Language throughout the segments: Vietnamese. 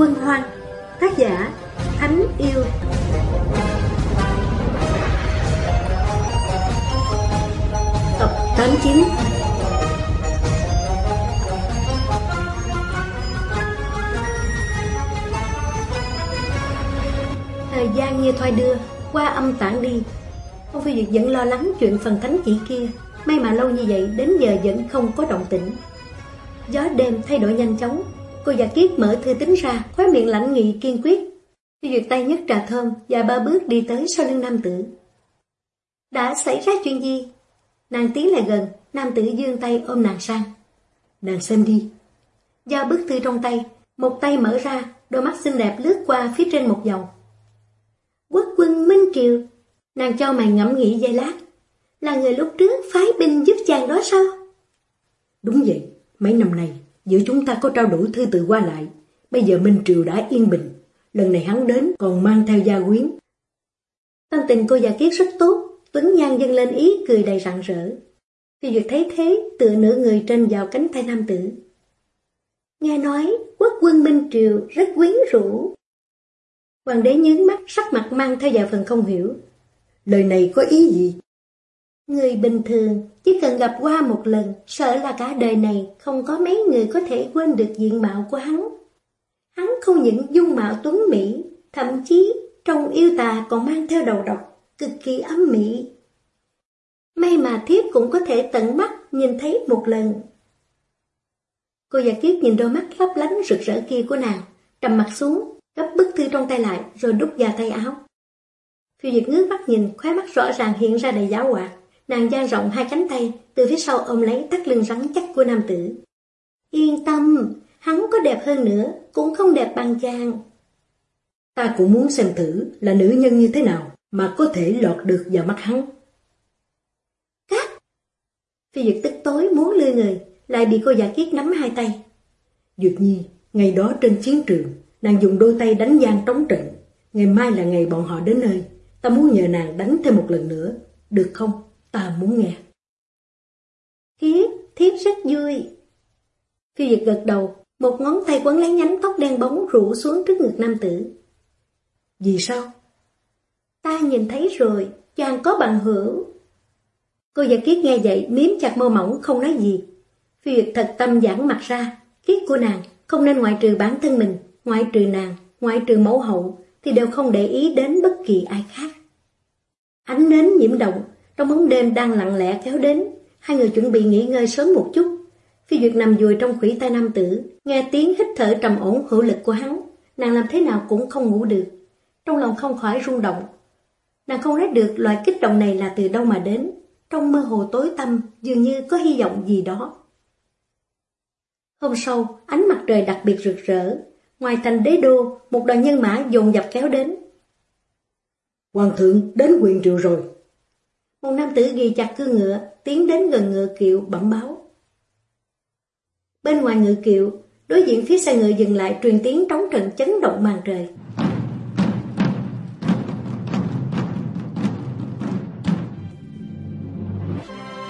Quân Hoan, Tác giả Thánh Yêu. Tập 89 Thời gian như thoai đưa Qua âm tản đi. Ông Phi Duyệt vẫn lo lắng chuyện phần thánh chỉ kia May mà lâu như vậy đến giờ vẫn không có động tĩnh. Gió đêm thay đổi nhanh chóng Cô giả kiết mở thư tính ra, Khóe miệng lạnh nghị kiên quyết. Phi Duyệt tay nhấc trà thơm Và ba bước đi tới sau lưng nam tử. Đã xảy ra chuyện gì? Nàng tiến lại gần, Nam tử dương tay ôm nàng sang. Nàng xem đi. Do bức thư trong tay, Một tay mở ra, Đôi mắt xinh đẹp lướt qua phía trên một dòng. Quốc quân Minh Triều, Nàng cho mày ngẫm nghĩ giây lát. Là người lúc trước phái binh giúp chàng đó sao? Đúng vậy, Mấy năm nay giữa chúng ta có trao đổi thư từ qua lại. Bây giờ Minh Triều đã yên bình. Lần này hắn đến còn mang theo gia quyến. Tâm tình cô già kiết rất tốt, Tuấn Nhan dâng lên ý, cười đầy rạng rỡ. Khi Duyệt thấy thế, tựa nửa người trên vào cánh tay nam tử. Nghe nói, quốc quân Minh Triều rất quyến rũ. Hoàng đế nhướng mắt, sắc mặt mang theo vài phần không hiểu. Lời này có ý gì? Người bình thường chỉ cần gặp qua một lần Sợ là cả đời này không có mấy người có thể quên được diện mạo của hắn Hắn không những dung mạo tuấn mỹ Thậm chí trong yêu tà còn mang theo đầu độc Cực kỳ ấm mỹ May mà thiếp cũng có thể tận mắt nhìn thấy một lần Cô già kiếp nhìn đôi mắt lấp lánh rực rỡ kia của nàng Trầm mặt xuống gấp bức thư trong tay lại rồi đút vào tay áo. Phiêu Diệt ngước mắt nhìn, khóe mắt rõ ràng hiện ra đầy giáo hoạt. Nàng dang rộng hai cánh tay, từ phía sau ôm lấy tắt lưng rắn chắc của nam tử. Yên tâm, hắn có đẹp hơn nữa, cũng không đẹp bằng chàng. Ta cũng muốn xem thử là nữ nhân như thế nào mà có thể lọt được vào mắt hắn. Cắt! Phi Duyệt tức tối muốn lươi người, lại bị cô giả kiết nắm hai tay. Duyệt Nhi, ngày đó trên chiến trường, Nàng dùng đôi tay đánh gian trống trận. Ngày mai là ngày bọn họ đến nơi. Ta muốn nhờ nàng đánh thêm một lần nữa. Được không? Ta muốn nghe. Thiếp, thiếp rất vui. Phi Việt gật đầu, một ngón tay quấn lấy nhánh tóc đen bóng rủ xuống trước ngực nam tử. Vì sao? Ta nhìn thấy rồi, chàng có bằng hữu. Cô giả kiết nghe vậy, miếm chặt mơ mỏng không nói gì. Phi Việt thật tâm giãn mặt ra, kiết của nàng không nên ngoại trừ bản thân mình ngoại trừ nàng, ngoại trừ mẫu hậu, thì đều không để ý đến bất kỳ ai khác. Ánh nến nhiễm động, trong bóng đêm đang lặng lẽ kéo đến, hai người chuẩn bị nghỉ ngơi sớm một chút. Phi Duyệt nằm dùi trong khủy tay nam tử, nghe tiếng hít thở trầm ổn hữu lực của hắn, nàng làm thế nào cũng không ngủ được. Trong lòng không khỏi rung động. Nàng không rét được loại kích động này là từ đâu mà đến, trong mơ hồ tối tăm dường như có hy vọng gì đó. Hôm sau, ánh mặt trời đặc biệt rực rỡ, Ngoài thành đế đô, một đoàn nhân mã dồn dập kéo đến. Hoàng thượng đến quyền triều rồi. Một nam tử ghi chặt cương ngựa, tiến đến gần ngựa kiệu bẩm báo. Bên ngoài ngựa kiệu, đối diện phía xe ngựa dừng lại truyền tiếng trống trận chấn động màn trời.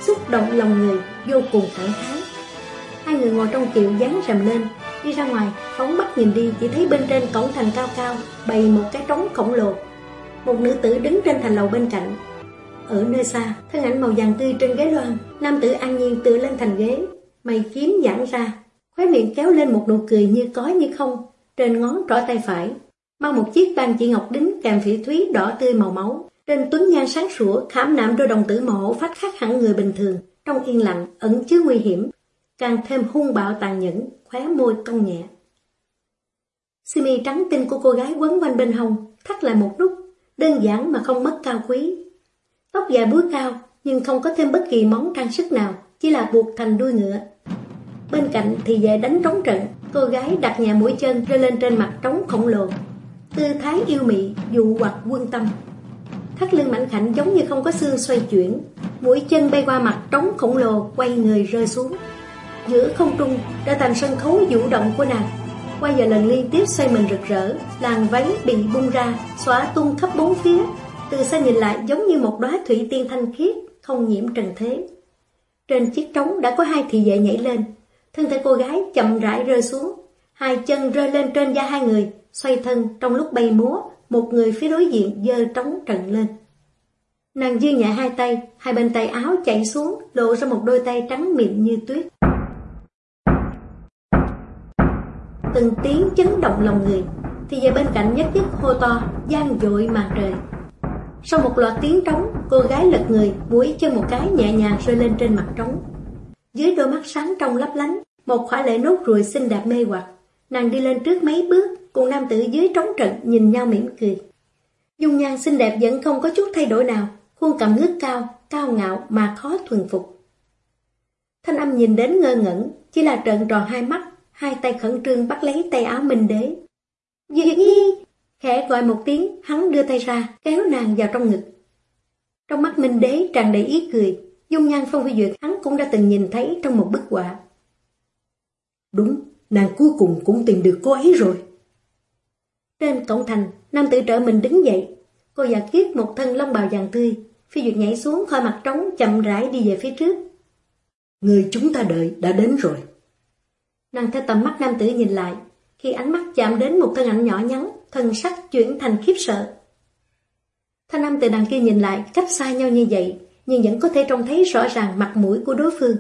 Xúc động lòng người, vô cùng thẳng thắn. Hai người ngồi trong kiệu dán rầm lên, Đi ra ngoài, phóng mắt nhìn đi chỉ thấy bên trên cổng thành cao cao bày một cái trống khổng lồ. Một nữ tử đứng trên thành lầu bên cạnh. Ở nơi xa, thân ảnh màu vàng tươi trên ghế loan, nam tử an nhiên tựa lên thành ghế, mày kiếm giãn ra, khóe miệng kéo lên một nụ cười như có như không, trên ngón trỏ tay phải, mang một chiếc tam chỉ ngọc đính kèm phỉ thúy đỏ tươi màu máu. Trên tuấn nhan sáng sủa khảm nạm đôi đồng tử màu phách khác hẳn người bình thường, trong yên lặng ẩn chứa nguy hiểm, càng thêm hung bạo tàn nhẫn, khóe môi cong nhẹ. Simi trắng tinh của cô gái quấn quanh bên hông, thắt lại một nút, đơn giản mà không mất cao quý. Tóc dài búi cao, nhưng không có thêm bất kỳ món trang sức nào, chỉ là buộc thành đuôi ngựa. Bên cạnh thì về đánh trống trận, cô gái đặt nhà mũi chân rơi lên trên mặt trống khổng lồ. Tư thái yêu mị, dụ hoặc quân tâm. Thắt lưng mảnh khảnh giống như không có xương xoay chuyển, mũi chân bay qua mặt trống khổng lồ, quay người rơi xuống giữa không trung đã thành sân khấu vũ động của nàng. Qua giờ lần liên tiếp xoay mình rực rỡ, làn váy bị bung ra, xóa tung khắp bốn phía. Từ xa nhìn lại giống như một đóa thủy tiên thanh khiết, không nhiễm trần thế. Trên chiếc trống đã có hai thị vệ nhảy lên, thân thể cô gái chậm rãi rơi xuống. Hai chân rơi lên trên da hai người, xoay thân trong lúc bay múa, một người phía đối diện dơ trống trần lên. Nàng dư nhẹ hai tay, hai bên tay áo chạy xuống, lộ ra một đôi tay trắng mịn như tuyết. Từng tiếng chấn động lòng người, thì về bên cạnh nhất nhất hô to, gian dội màn trời. Sau một loạt tiếng trống, cô gái lật người, mũi chân một cái nhẹ nhàng rơi lên trên mặt trống. Dưới đôi mắt sáng trong lấp lánh, một khỏa lệ nốt ruồi xinh đẹp mê hoặc. Nàng đi lên trước mấy bước, cùng nam tử dưới trống trận nhìn nhau mỉm cười. Dung nhan xinh đẹp vẫn không có chút thay đổi nào, khuôn cằm ngước cao, cao ngạo mà khó thuần phục. Thanh âm nhìn đến ngơ ngẩn, chỉ là trợn tròn hai mắt, hai tay khẩn trương bắt lấy tay áo Minh Đế. Duyệt Nhi! Khẽ gọi một tiếng, hắn đưa tay ra, kéo nàng vào trong ngực. Trong mắt Minh Đế tràn đầy ý cười, dung nhan Phong Phi Duyệt hắn cũng đã từng nhìn thấy trong một bức họa. Đúng, nàng cuối cùng cũng tìm được cô ấy rồi. Trên cổng thành, nam tử trợ mình đứng dậy. Cô giả kiết một thân lông bào vàng tươi, Phi Duyệt nhảy xuống khỏi mặt trống chậm rãi đi về phía trước. Người chúng ta đợi đã đến rồi. Nàng theo tầm mắt nam tử nhìn lại, khi ánh mắt chạm đến một thân ảnh nhỏ nhắn, thân sắc chuyển thành khiếp sợ. Thanh âm từ đằng kia nhìn lại, cách xa nhau như vậy, nhưng vẫn có thể trông thấy rõ ràng mặt mũi của đối phương.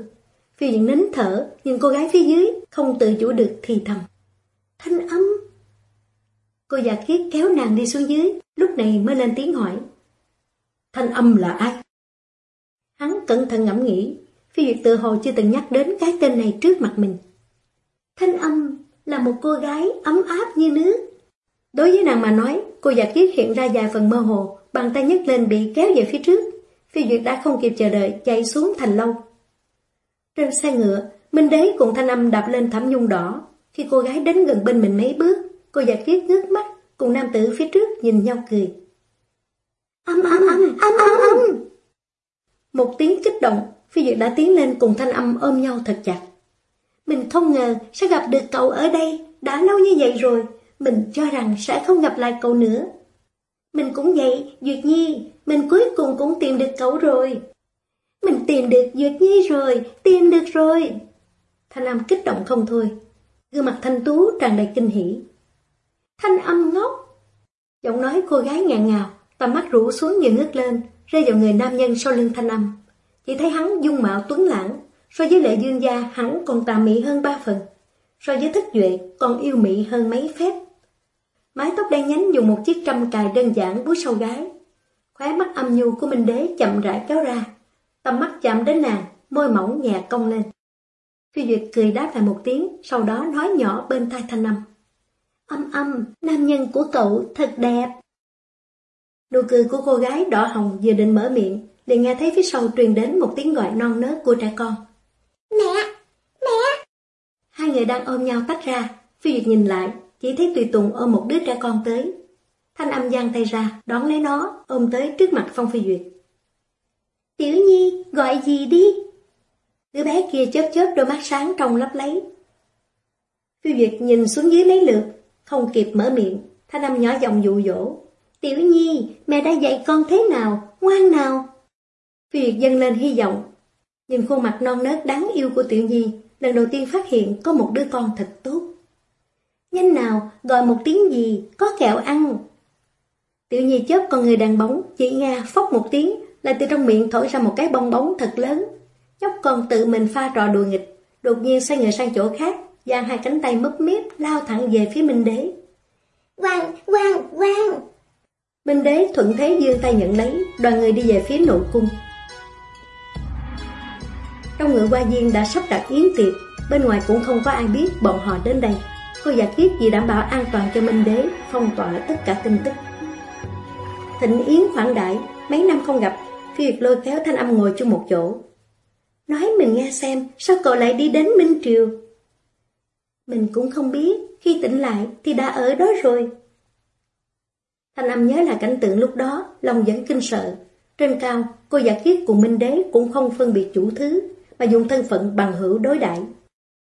Phi Duyệt nín thở, nhìn cô gái phía dưới, không tự chủ được thì thầm. Thanh âm! Cô già kiết kéo nàng đi xuống dưới, lúc này mới lên tiếng hỏi. Thanh âm là ai? Hắn cẩn thận ngẫm nghĩ, Phi Duyệt tự hồ chưa từng nhắc đến cái tên này trước mặt mình. Thanh âm là một cô gái ấm áp như nước. Đối với nàng mà nói, cô giả kiết hiện ra vài phần mơ hồ, bàn tay nhấc lên bị kéo về phía trước. Phi Duyệt đã không kịp chờ đợi, chạy xuống thành lâu. Trên xe ngựa, Minh Đế cùng Thanh Âm đạp lên thảm nhung đỏ. Khi cô gái đến gần bên mình mấy bước, cô giả kiết ngước mắt, cùng nam tử phía trước nhìn nhau cười. Âm âm âm, âm âm âm. Một tiếng kích động, Phi Duyệt đã tiến lên cùng Thanh Âm ôm nhau thật chặt. Mình không ngờ sẽ gặp được cậu ở đây, đã lâu như vậy rồi, mình cho rằng sẽ không gặp lại cậu nữa. Mình cũng vậy, Duyệt Nhi, mình cuối cùng cũng tìm được cậu rồi. Mình tìm được Duyệt Nhi rồi, tìm được rồi. Thanh âm kích động không thôi, gương mặt thanh tú tràn đầy kinh hỉ. Thanh âm ngốc. Giọng nói cô gái ngạn ngào, tầm mắt rũ xuống như ngước lên, rơi vào người nam nhân sau lưng thanh âm. Chỉ thấy hắn dung mạo tuấn lãng, so với lệ dương gia hắn còn tà mị hơn ba phần, so với thích duệ còn yêu mị hơn mấy phép. Mái tóc đen nhánh dùng một chiếc trăm cài đơn giản búi sau gái. Khóe mắt âm nhu của Minh Đế chậm rãi kéo ra, tầm mắt chạm đến nàng, môi mỏng nhẹ cong lên. Phi Duyệt cười đáp lại một tiếng, sau đó nói nhỏ bên tai thanh âm. Âm âm, nam nhân của cậu thật đẹp. Nụ cười của cô gái đỏ hồng vừa định mở miệng, liền nghe thấy phía sau truyền đến một tiếng gọi non nớt của trẻ con. Mẹ! Mẹ! Hai người đang ôm nhau tách ra, Phi Duyệt nhìn lại, chỉ thấy Tùy Tùng ôm một đứa trẻ con tới. Thanh âm giang tay ra, đón lấy nó, ôm tới trước mặt Phong Phi Duyệt. Tiểu Nhi, gọi gì đi? Đứa bé kia chớp chớp đôi mắt sáng trong lấp lấy. Phi Duyệt nhìn xuống dưới mấy lượt, không kịp mở miệng, thanh âm nhỏ giọng dụ dỗ. Tiểu Nhi, mẹ đã dạy con thế nào, ngoan nào? Phi Duyệt dâng lên hy vọng. Nhìn khuôn mặt non nớt đáng yêu của Tiểu Nhi, lần đầu tiên phát hiện có một đứa con thật tốt. Nhanh nào, gọi một tiếng gì, có kẹo ăn. Tiểu Nhi chớp con người đàn bóng, chỉ nghe phốc một tiếng, lại từ trong miệng thổi ra một cái bong bóng thật lớn. Nhóc con tự mình pha trò đùa nghịch, đột nhiên xoay người sang chỗ khác, giang hai cánh tay mấp miếp lao thẳng về phía Minh Đế. Quang, quang, quang! Minh Đế thuận thế dương tay nhận lấy, đoàn người đi về phía nội cung. Trong ngựa qua viên đã sắp đặt yến tiệc, bên ngoài cũng không có ai biết bọn họ đến đây. Cô giả kiết vì đảm bảo an toàn cho Minh Đế, phong tỏa tất cả tin tức. Thịnh Yến khoản đại, mấy năm không gặp, Phi Việt lôi kéo thanh âm ngồi chung một chỗ. Nói mình nghe xem, sao cậu lại đi đến Minh Triều? Mình cũng không biết, khi tỉnh lại thì đã ở đó rồi. Thanh âm nhớ là cảnh tượng lúc đó, lòng vẫn kinh sợ. Trên cao, cô giả kiết cùng Minh Đế cũng không phân biệt chủ thứ, mà dùng thân phận bằng hữu đối đại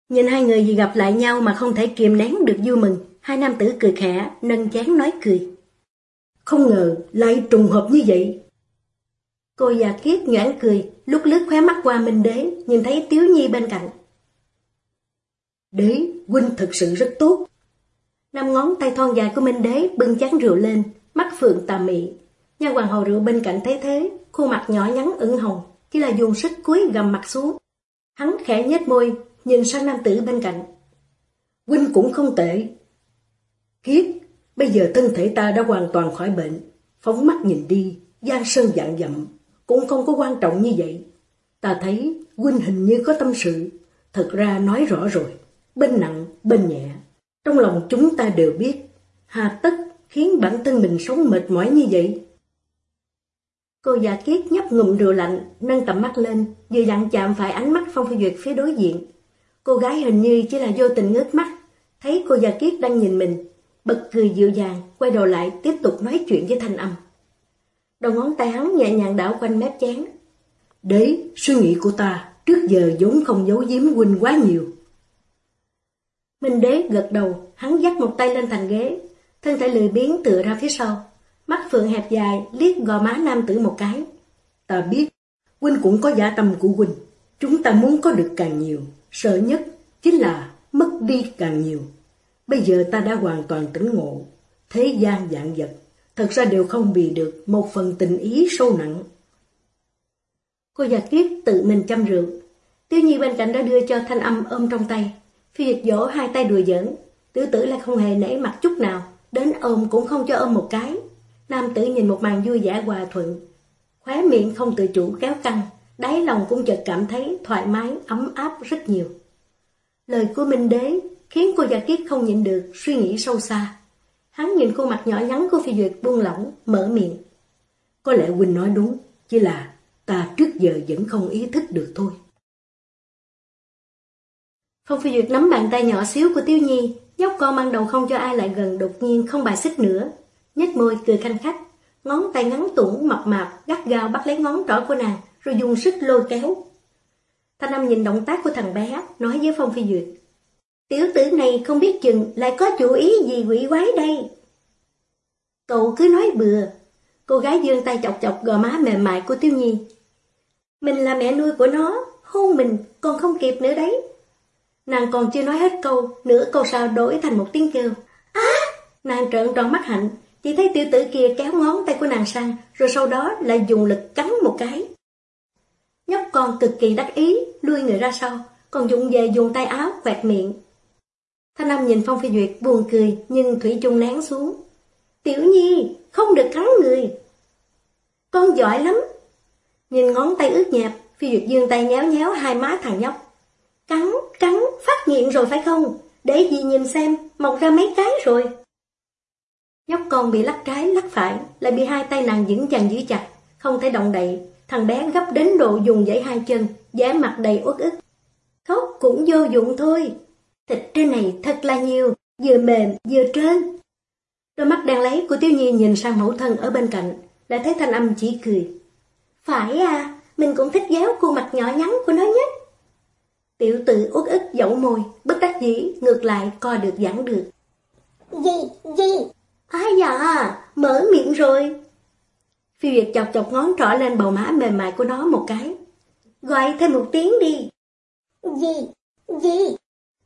Nhìn hai người gì gặp lại nhau mà không thể kiềm nén được vui mừng, hai nam tử cười khẽ, nâng chán nói cười. Không ngờ lại trùng hợp như vậy. Cô già kiết nhoảng cười, lúc lướt khóe mắt qua Minh Đế, nhìn thấy Tiếu Nhi bên cạnh. Đế, huynh thật sự rất tốt. Năm ngón tay thon dài của Minh Đế bưng chán rượu lên, mắt phượng tà mị. Nha hoàng hầu rượu bên cạnh thấy thế, khuôn mặt nhỏ nhắn ửng hồng, chỉ là dùng sức cúi gầm mặt xuống. Hắn khẽ nhếch môi, nhìn sang nam tử bên cạnh. Huynh cũng không tệ. kiết, bây giờ thân thể ta đã hoàn toàn khỏi bệnh. Phóng mắt nhìn đi, gian sơn dạng dặm, cũng không có quan trọng như vậy. Ta thấy huynh hình như có tâm sự, thật ra nói rõ rồi, bên nặng, bên nhẹ. Trong lòng chúng ta đều biết, hà tất khiến bản thân mình sống mệt mỏi như vậy. Cô già kiết nhấp ngụm rượu lạnh, nâng tầm mắt lên, vừa dặn chạm phải ánh mắt Phong Phi Duyệt phía đối diện. Cô gái hình như chỉ là vô tình ngước mắt, thấy cô già kiết đang nhìn mình, bật cười dịu dàng, quay đầu lại tiếp tục nói chuyện với thanh âm. Đầu ngón tay hắn nhẹ nhàng đảo quanh mép chán. Đấy, suy nghĩ của ta, trước giờ vốn không giấu giếm huynh quá nhiều. Minh đế gật đầu, hắn dắt một tay lên thành ghế, thân thể lười biếng tựa ra phía sau. Mắt phượng hẹp dài, liếc gò má nam tử một cái. Ta biết, huynh cũng có giả tâm của huynh. Chúng ta muốn có được càng nhiều, sợ nhất chính là mất đi càng nhiều. Bây giờ ta đã hoàn toàn tỉnh ngộ, thế gian dạng vật, thật ra đều không bị được một phần tình ý sâu nặng. Cô già kiết tự mình chăm rượu. Tiêu nhi bên cạnh đã đưa cho thanh âm ôm trong tay. Phi dịch dỗ hai tay đùa giỡn. Tử tử lại không hề nể mặt chút nào. Đến ôm cũng không cho ôm một cái. Nam tử nhìn một màn vui vẻ hòa thuận. Khóe miệng không tự chủ kéo căng. Đáy lòng cũng chợt cảm thấy thoải mái, ấm áp rất nhiều. Lời của Minh Đế khiến cô gia kiết không nhịn được suy nghĩ sâu xa. Hắn nhìn khuôn mặt nhỏ nhắn của Phi Duyệt buông lỏng, mở miệng. Có lẽ Quỳnh nói đúng, chỉ là ta trước giờ vẫn không ý thức được thôi. Phong Phi Duyệt nắm bàn tay nhỏ xíu của Tiêu Nhi, nhóc con ban đầu không cho ai lại gần đột nhiên không bài xích nữa. nhếch môi cười khanh khách, ngón tay ngắn tủng mập mạp gắt gao bắt lấy ngón trỏ của nàng rồi dùng sức lôi kéo. Thanh Âm nhìn động tác của thằng bé, nói với Phong Phi Duyệt. Tiểu tử này không biết chừng lại có chủ ý gì quỷ quái đây. Cậu cứ nói bừa. Cô gái dương tay chọc chọc gò má mềm mại của Tiêu Nhi. Mình là mẹ nuôi của nó, hôn mình còn không kịp nữa đấy. Nàng còn chưa nói hết câu, nửa câu sau đổi thành một tiếng kêu. Á! Nàng trợn tròn mắt hạnh, chỉ thấy tiểu tử kia kéo ngón tay của nàng sang, rồi sau đó lại dùng lực cắn một cái. Nhóc con cực kỳ đắc ý, lui người ra sau, còn dụng về dùng tay áo quẹt miệng. Thanh Âm nhìn Phong Phi Duyệt buồn cười nhưng Thủy Chung nén xuống. Tiểu Nhi, không được cắn người. Con giỏi lắm. Nhìn ngón tay ướt nhẹp, Phi Duyệt dương tay nhéo nhéo hai má thằng nhóc. Cắn, cắn, phát nghiện rồi phải không? Để gì nhìn xem, mọc ra mấy cái rồi. Nhóc con bị lắc trái, lắc phải, lại bị hai tay nàng vững chằng giữ chặt, không thể động đậy. Thằng bé gấp đến độ dùng dãy hai chân, giá mặt đầy uất ức. Khóc cũng vô dụng thôi. Thịt trên này thật là nhiều, vừa mềm vừa trơn. Đôi mắt đang lấy của Tiêu Nhi nhìn sang mẫu thân ở bên cạnh, lại thấy thanh âm chỉ cười. Phải à, mình cũng thích ghéo khuôn mặt nhỏ nhắn của nó nhất. Tiểu tử uất ức dẫu môi, bất đắc dĩ, ngược lại coi được giảng được. Gì, gì? Ai dạ, mở miệng rồi. Phi Việt chọc chọc ngón trỏ lên bầu má mềm mại của nó một cái. Gọi thêm một tiếng đi. Gì, gì?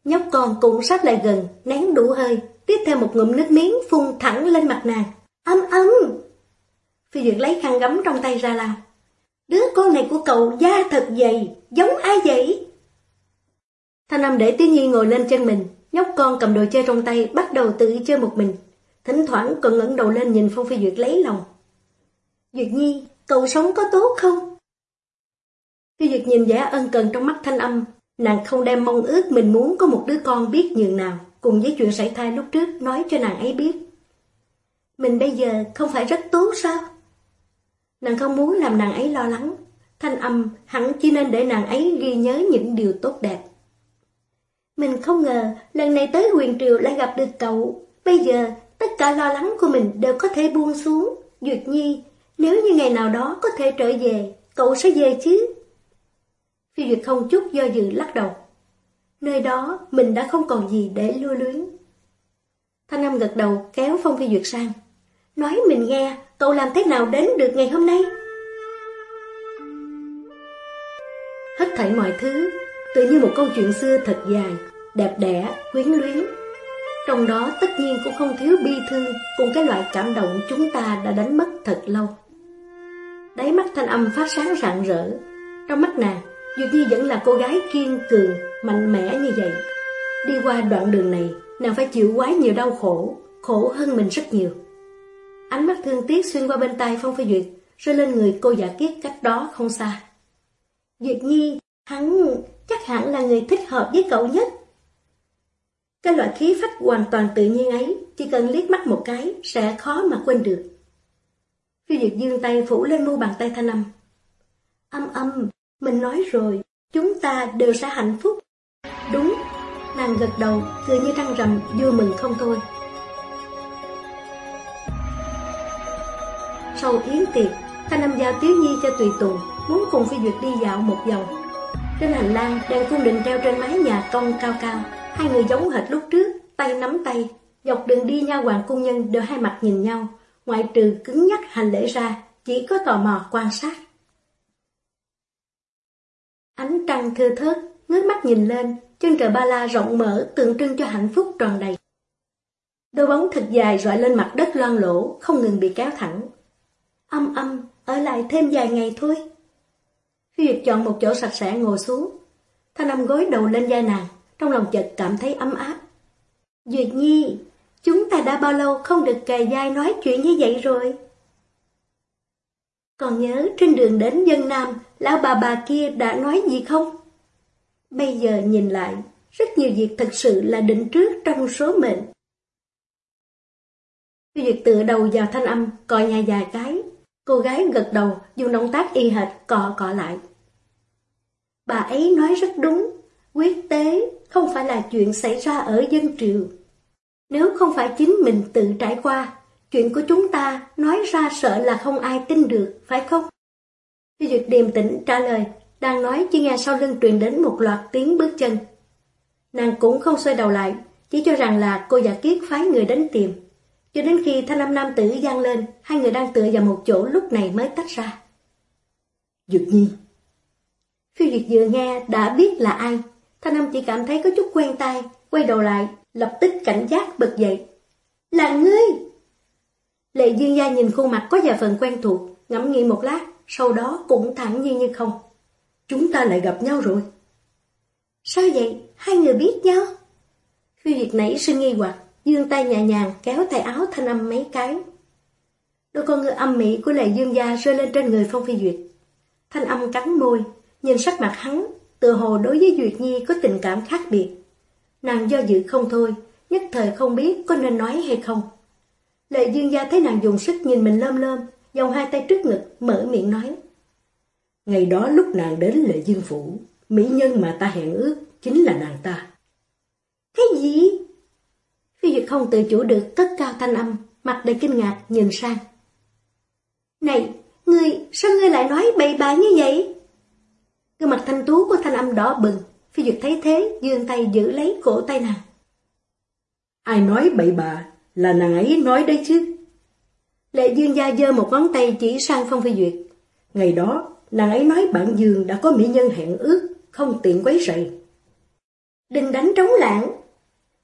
Nhóc con cũng sát lại gần, nén đủ hơi, tiếp theo một ngụm nước miếng phun thẳng lên mặt nàng. Âm ấm! Phi Duyệt lấy khăn gấm trong tay ra làm. Đứa con này của cậu da thật dày, giống ai vậy? Thanh âm để Tiêu Nhi ngồi lên chân mình, nhóc con cầm đồ chơi trong tay bắt đầu tự chơi một mình. Thỉnh thoảng còn ngẩng đầu lên nhìn Phong Phi Duyệt lấy lòng. Duyệt Nhi, cậu sống có tốt không? Khi Duyệt nhìn vẻ ân cần trong mắt thanh âm, nàng không đem mong ước mình muốn có một đứa con biết nhường nào, cùng với chuyện sảy thai lúc trước nói cho nàng ấy biết. Mình bây giờ không phải rất tốt sao? Nàng không muốn làm nàng ấy lo lắng, thanh âm hẳn chỉ nên để nàng ấy ghi nhớ những điều tốt đẹp. Mình không ngờ lần này tới huyền triều lại gặp được cậu, bây giờ tất cả lo lắng của mình đều có thể buông xuống. Duyệt Nhi, nếu như ngày nào đó có thể trở về, cậu sẽ về chứ? Phi Duyệt không chút do dự lắc đầu. Nơi đó mình đã không còn gì để lưu luyến. Thanh Âm gật đầu kéo Phong Phi Duyệt sang. Nói mình nghe, cậu làm thế nào đến được ngày hôm nay? Hết thảy mọi thứ, tự như một câu chuyện xưa thật dài, đẹp đẽ, quyến luyến. Trong đó tất nhiên cũng không thiếu bi thương cùng cái loại cảm động chúng ta đã đánh mất thật lâu. Đáy mắt thanh âm phát sáng rạng rỡ. Trong mắt nàng, dù Nhi vẫn là cô gái kiên cường, mạnh mẽ như vậy. Đi qua đoạn đường này, nàng phải chịu quá nhiều đau khổ, khổ hơn mình rất nhiều. Ánh mắt thương tiếc xuyên qua bên tay Phong Phi Duyệt, rơi lên người cô giả kiết cách đó không xa. Duyệt Nhi, hắn chắc hẳn là người thích hợp với cậu nhất. Cái loại khí phách hoàn toàn tự nhiên ấy, chỉ cần liếc mắt một cái, sẽ khó mà quên được. Phi Duyệt dương tay phủ lên mu bàn tay thanh âm. Âm âm, mình nói rồi, chúng ta đều sẽ hạnh phúc. Đúng, nàng gật đầu, cười như trăng rằm, vui mừng không thôi. Sau yến tiệc, Thanh Âm giao Tiếu Nhi cho tùy tùng, muốn cùng Phi Duyệt đi dạo một vòng. Trên hành lang, đèn cung định treo trên mái nhà cong cao cao, hai người giống hệt lúc trước, tay nắm tay, dọc đường đi nha hoàng cung nhân đều hai mặt nhìn nhau, ngoại trừ cứng nhắc hành lễ ra, chỉ có tò mò quan sát. Ánh trăng thưa thớt, ngước mắt nhìn lên, chân trời ba la rộng mở tượng trưng cho hạnh phúc tròn đầy. Đôi bóng thật dài rọi lên mặt đất loan lỗ, không ngừng bị kéo thẳng. Âm âm, ở lại thêm vài ngày thôi. Phi Duyệt chọn một chỗ sạch sẽ ngồi xuống. Thanh âm gối đầu lên vai nàng, trong lòng chợt cảm thấy ấm áp. Duyệt Nhi, chúng ta đã bao lâu không được kề dai nói chuyện như vậy rồi? Còn nhớ trên đường đến dân Nam, lão bà bà kia đã nói gì không? Bây giờ nhìn lại, rất nhiều việc thật sự là định trước trong số mệnh. Tiêu Duyệt tựa đầu vào thanh âm, cọ nhà dài cái. Cô gái gật đầu, dùng động tác y hệt, cọ cọ lại. Bà ấy nói rất đúng, quyết tế không phải là chuyện xảy ra ở dân triều. Nếu không phải chính mình tự trải qua, chuyện của chúng ta nói ra sợ là không ai tin được, phải không? Phi Duyệt điềm tĩnh trả lời, đang nói chỉ nghe sau lưng truyền đến một loạt tiếng bước chân. Nàng cũng không xoay đầu lại, chỉ cho rằng là cô giả kiết phái người đến tìm. Cho đến khi thanh âm nam tử gian lên, hai người đang tựa vào một chỗ lúc này mới tách ra. Dược nhi. Phi Duyệt vừa nghe đã biết là ai, thanh âm chỉ cảm thấy có chút quen tai, quay đầu lại, lập tức cảnh giác bật dậy. Là ngươi! Lệ Dương Gia nhìn khuôn mặt có vài phần quen thuộc, ngẫm nghĩ một lát, sau đó cũng thẳng nhiên như không. Chúng ta lại gặp nhau rồi. Sao vậy? Hai người biết nhau? Phi Duyệt nảy sinh nghi hoặc, dương tay nhẹ nhàng kéo tay áo thanh âm mấy cái. Đôi con ngựa âm mỹ của lệ dương gia rơi lên trên người Phong Phi Duyệt. Thanh âm cắn môi, nhìn sắc mặt hắn, tự hồ đối với Duyệt Nhi có tình cảm khác biệt. Nàng do dự không thôi, nhất thời không biết có nên nói hay không. Lệ dương gia thấy nàng dùng sức nhìn mình lơm lơm, dòng hai tay trước ngực, mở miệng nói. Ngày đó lúc nàng đến lệ dương phủ, mỹ nhân mà ta hẹn ước chính là nàng ta. Cái gì? Phi Duyệt không tự chủ được cất cao thanh âm, mặt đầy kinh ngạc nhìn sang. Này, ngươi, sao ngươi lại nói bậy bạ như vậy? Gương mặt thanh tú của thanh âm đỏ bừng, Phi Duyệt thấy thế, dương tay giữ lấy cổ tay nàng. Ai nói bậy bạ, là nàng ấy nói đấy chứ. Lệ dương gia dơ một ngón tay chỉ sang Phong Phi Duyệt. Ngày đó, nàng ấy nói bạn Dương đã có mỹ nhân hẹn ước, không tiện quấy rầy. Đừng đánh trống lãng.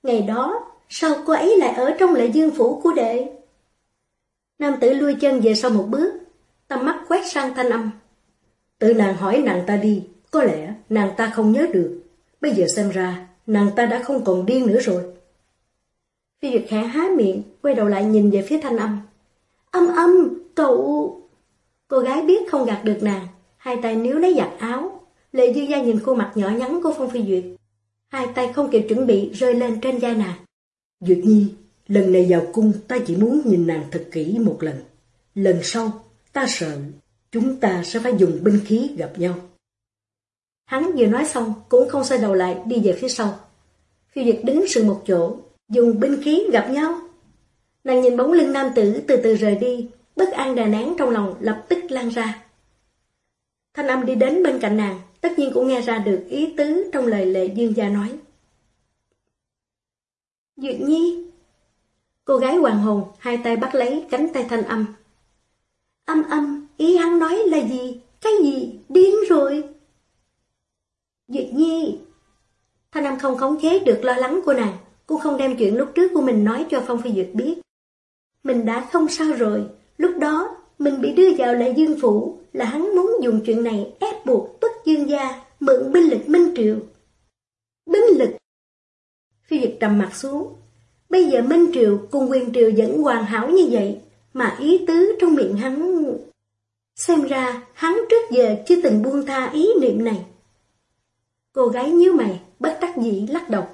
Ngày đó, sao cô ấy lại ở trong lệ dương phủ của đệ? Nam tử lui chân về sau một bước, tầm mắt quét sang thanh âm. Tự nàng hỏi nàng ta đi, có lẽ nàng ta không nhớ được. Bây giờ xem ra, nàng ta đã không còn điên nữa rồi. Phi Duyệt khẽ há miệng, quay đầu lại nhìn về phía thanh âm. Âm âm, cậu... Cô gái biết không gạt được nàng, hai tay níu lấy giặt áo. Lệ Dư Gia nhìn khuôn mặt nhỏ nhắn của Phong Phi Duyệt. Hai tay không kịp chuẩn bị rơi lên trên vai nàng. Duyệt Nhi, lần này vào cung ta chỉ muốn nhìn nàng thật kỹ một lần. Lần sau, ta sợ chúng ta sẽ phải dùng binh khí gặp nhau. Hắn vừa nói xong cũng không xoay đầu lại đi về phía sau. Phi Duyệt đứng sừng một chỗ, dùng binh khí gặp nhau. Nàng nhìn bóng lưng nam tử từ từ rời đi, bất an đè nén trong lòng lập tức lan ra. Thanh âm đi đến bên cạnh nàng, tất nhiên cũng nghe ra được ý tứ trong lời lệ dương gia nói. Duyệt nhi Cô gái hoàng hồn, hai tay bắt lấy cánh tay thanh âm. Âm âm, ý hắn nói là gì? Cái gì? Điên rồi! Duyệt nhi Thanh âm không khống chế được lo lắng của nàng, cũng không đem chuyện lúc trước của mình nói cho Phong Phi Duyệt biết. Mình đã không sao rồi, lúc đó mình bị đưa vào lại dương phủ là hắn muốn dùng chuyện này ép buộc tuất dương gia mượn binh lực Minh triều. Binh lực? Phi Duyệt trầm mặt xuống. Bây giờ Minh triều cùng quyền Triều vẫn hoàn hảo như vậy, mà ý tứ trong miệng hắn... Xem ra hắn trước giờ chưa từng buông tha ý niệm này. Cô gái nhíu mày, bất đắc dĩ lắc đầu.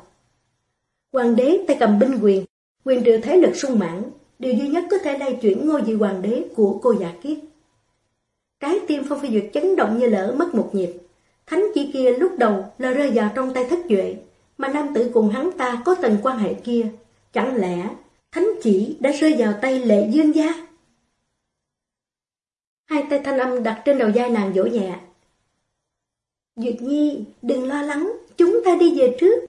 Hoàng đế tay cầm binh quyền, quyền triều thế lực sung mãn, điều duy nhất có thể lay chuyển ngôi vị hoàng đế của cô giả kiết. Trái tim Phong Phi Duyệt chấn động như lỡ mất một nhịp. Thánh chỉ kia lúc đầu là rơi vào trong tay thất duệ, mà nam tử cùng hắn ta có tầng quan hệ kia. Chẳng lẽ thánh chỉ đã rơi vào tay lệ dương gia? Hai tay thanh âm đặt trên đầu vai nàng dỗ nhẹ. Duyệt Nhi, đừng lo lắng, chúng ta đi về trước.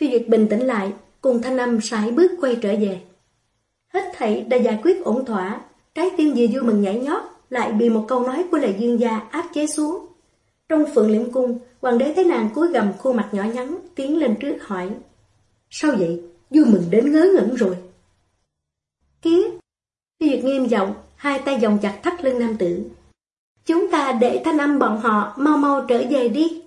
Phi Duyệt bình tĩnh lại, cùng thanh âm sải bước quay trở về. Hết thảy đã giải quyết ổn thỏa, trái tim vừa vui mừng nhảy nhót, lại bị một câu nói của lệ dương gia áp chế xuống. Trong phượng liễm cung, hoàng đế thấy nàng cúi gầm khuôn mặt nhỏ nhắn, tiến lên trước hỏi. Sao vậy? Vui mừng đến ngớ ngẩn rồi. Kiết! Phi Duyệt nghiêm giọng, hai tay vòng chặt thắt lưng nam tử. Chúng ta để thanh âm bọn họ mau mau trở về đi.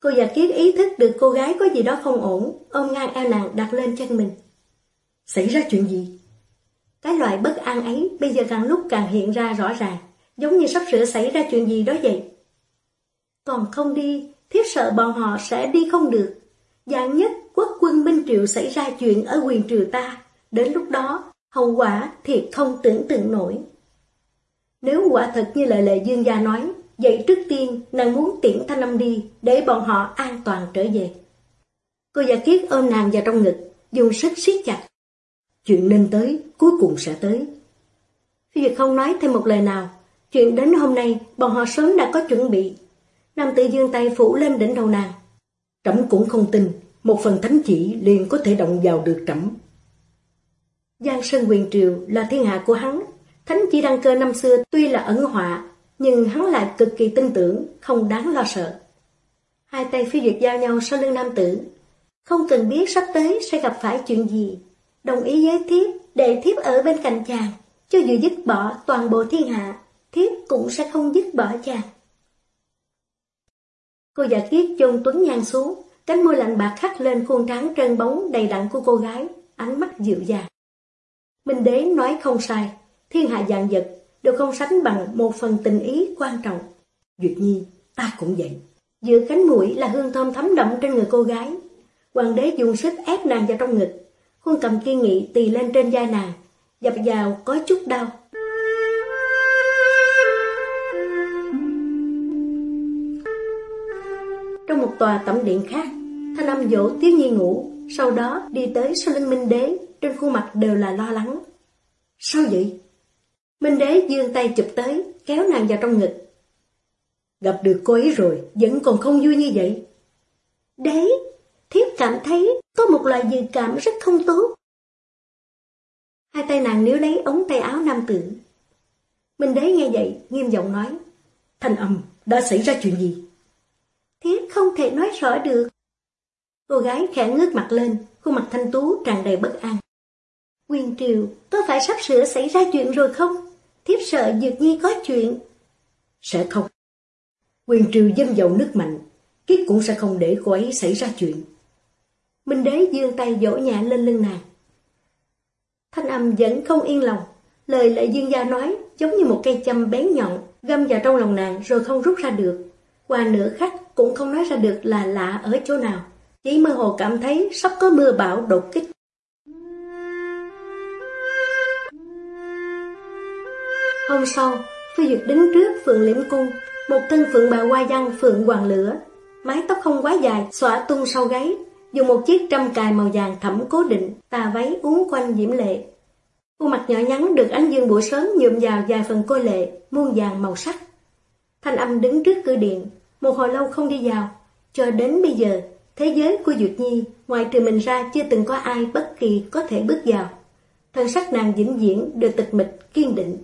Cô già kiết ý thức được cô gái có gì đó không ổn, ôm ngang eo nàng đặt lên chân mình. Xảy ra chuyện gì? Cái loại bất an ấy bây giờ càng lúc càng hiện ra rõ ràng, giống như sắp sửa xảy ra chuyện gì đó vậy. Còn không đi, thiết sợ bọn họ sẽ đi không được. Dạng nhất quốc quân Minh Triệu xảy ra chuyện ở quyền triều ta, đến lúc đó, hậu quả thiệt không tưởng tượng nổi. Nếu quả thật như lời lệ dương gia nói, vậy trước tiên nàng muốn tiễn thanh âm đi để bọn họ an toàn trở về. Cô già kiết ôm nàng vào trong ngực, dùng sức siết chặt. Chuyện nên tới, cuối cùng sẽ tới. Phi Duyệt không nói thêm một lời nào. Chuyện đến hôm nay, bọn họ sớm đã có chuẩn bị. Nam tự dương tay phủ lên đỉnh đầu nàng. Trẫm cũng không tin, một phần thánh chỉ liền có thể động vào được trẫm. Giang Sơn Quyền Triều là thiên hạ của hắn. Thánh chỉ đăng cơ năm xưa tuy là ẩn họa, nhưng hắn lại cực kỳ tin tưởng, không đáng lo sợ. Hai tay phi duyệt giao nhau sau lưng nam tử. Không cần biết sắp tới sẽ gặp phải chuyện gì, đồng ý với thiếp để thiếp ở bên cạnh chàng, cho dù dứt bỏ toàn bộ thiên hạ, thiếp cũng sẽ không dứt bỏ chàng. Cô giả kiết chôn tuấn nhan xuống, cánh môi lạnh bạc khắc lên khuôn trắng trơn bóng đầy đặn của cô gái, ánh mắt dịu dàng. Minh đế nói không sai, thiên hạ dạng vật đều không sánh bằng một phần tình ý quan trọng. Duyệt nhi, ta cũng vậy. Giữa cánh mũi là hương thơm thấm đậm trên người cô gái. Hoàng đế dùng sức ép nàng vào trong ngực, Khuôn cầm kiên nghị tì lên trên vai nàng, dập vào có chút đau. Trong một tòa tẩm điện khác, thanh âm dỗ Tiếu Nhi ngủ, sau đó đi tới sau lưng Minh Đế, trên khuôn mặt đều là lo lắng. Sao vậy? Minh Đế dương tay chụp tới, kéo nàng vào trong ngực. Gặp được cô ấy rồi, vẫn còn không vui như vậy. Đế, thiếp cảm thấy có một loại dự cảm rất không tốt. Hai tay nàng níu lấy ống tay áo nam tử. Minh đế nghe vậy, nghiêm giọng nói. Thanh âm, đã xảy ra chuyện gì? Thiếp không thể nói rõ được. Cô gái khẽ ngước mặt lên, khuôn mặt thanh tú tràn đầy bất an. Quyền triều, có phải sắp sửa xảy ra chuyện rồi không? Thiếp sợ Dược Nhi có chuyện. Sẽ không. Quyền triều dân giàu nước mạnh, kiếp cũng sẽ không để cô ấy xảy ra chuyện. Minh đế dương tay dỗ nhẹ lên lưng nàng. Thanh âm vẫn không yên lòng. Lời lệ dương gia nói giống như một cây châm bén nhọn, găm vào trong lòng nàng rồi không rút ra được. Qua nửa khắc cũng không nói ra được là lạ ở chỗ nào. Chỉ mơ hồ cảm thấy sắp có mưa bão đột kích. Hôm sau, Phi Duyệt đứng trước phượng liễm cung, một thân phượng bào hoa văn phượng hoàng lửa, mái tóc không quá dài, xõa tung sau gáy, dùng một chiếc trăm cài màu vàng thẫm cố định, tà váy uốn quanh diễm lệ. Khuôn mặt nhỏ nhắn được ánh dương buổi sớm nhuộm vào vài phần cô lệ, muôn vàng màu sắc. Thanh âm đứng trước cửa điện, một hồi lâu không đi vào, cho đến bây giờ, thế giới của Duyệt Nhi, ngoài trừ mình ra chưa từng có ai bất kỳ có thể bước vào. Thân sắc nàng vĩnh viễn đều tịch mịch, kiên định.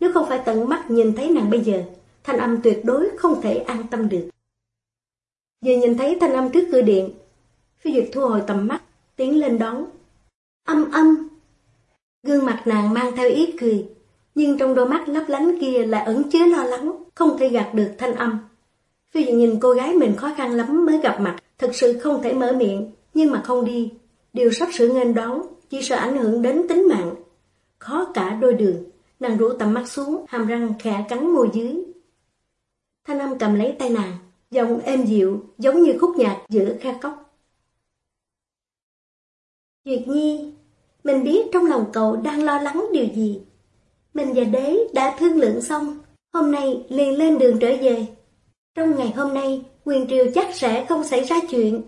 Nếu không phải tận mắt nhìn thấy nàng bây giờ, thanh âm tuyệt đối không thể an tâm được. Vừa nhìn thấy thanh âm trước cửa điện, Phi Duyệt thu hồi tầm mắt, tiến lên đón. Âm âm! Gương mặt nàng mang theo ý cười, nhưng trong đôi mắt lấp lánh kia là ẩn chứa lo lắng, không thể gạt được thanh âm. Phi Duyệt nhìn cô gái mình khó khăn lắm mới gặp mặt, thật sự không thể mở miệng, nhưng mà không đi. Điều sắp sửa nghênh đón, chỉ sợ ảnh hưởng đến tính mạng. Khó cả đôi đường, nàng rũ tầm mắt xuống, hàm răng khẽ cắn môi dưới. Thanh âm cầm lấy tay nàng, giọng êm dịu, giống như khúc nhạc giữa khe cốc. Duyệt Nhi, mình biết trong lòng cậu đang lo lắng điều gì. Mình và đế đã thương lượng xong, hôm nay liền lên đường trở về. Trong ngày hôm nay, quyền triều chắc sẽ không xảy ra chuyện.